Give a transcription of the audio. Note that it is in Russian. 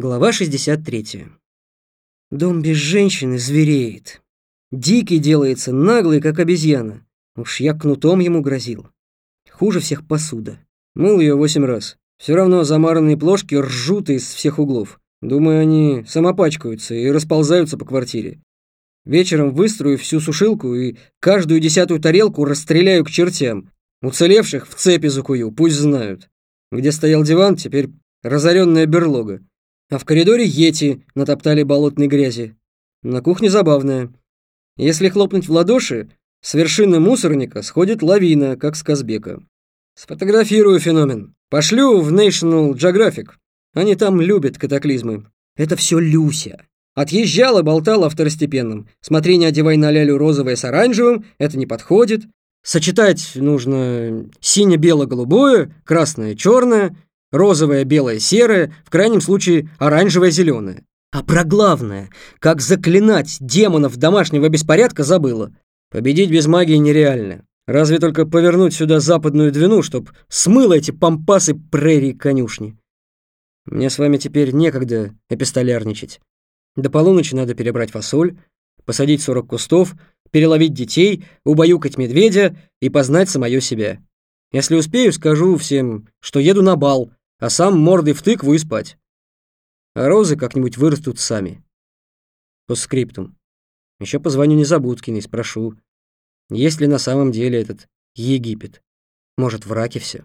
Глава 63. Дом без женщины звереет. Дикий делается, наглый, как обезьяна. Уж я кнутом ему грозил. Хуже всех посуда. Мыл ее восемь раз. Все равно замаранные плошки ржут из всех углов. Думаю, они самопачкаются и расползаются по квартире. Вечером выстрою всю сушилку и каждую десятую тарелку расстреляю к чертям. Уцелевших в цепи закую, пусть знают. Где стоял диван, теперь разоренная берлога а в коридоре Йети натоптали болотной грязи. На кухне забавная. Если хлопнуть в ладоши, с вершины мусорника сходит лавина, как с Казбека. Сфотографирую феномен. Пошлю в National Geographic. Они там любят катаклизмы. Это все Люся. Отъезжала, болтала второстепенным. Смотри, не одевай на лялю розовое с оранжевым, это не подходит. Сочетать нужно сине-бело-голубое, красное-черное, Розовое, белое, серое, в крайнем случае оранжевое, зеленое. А про главное, как заклинать демонов домашнего беспорядка, забыла. Победить без магии нереально. Разве только повернуть сюда западную двину, чтоб смыло эти пампасы прерий конюшни. Мне с вами теперь некогда эпистолярничать. До полуночи надо перебрать фасоль, посадить сорок кустов, переловить детей, убаюкать медведя и познать самое себя. Если успею, скажу всем, что еду на бал, а сам мордой в тыкву и спать. А розы как-нибудь вырастут сами. По скриптум. Еще позвоню Незабудкиной, спрошу, есть ли на самом деле этот Египет. Может, в раке все.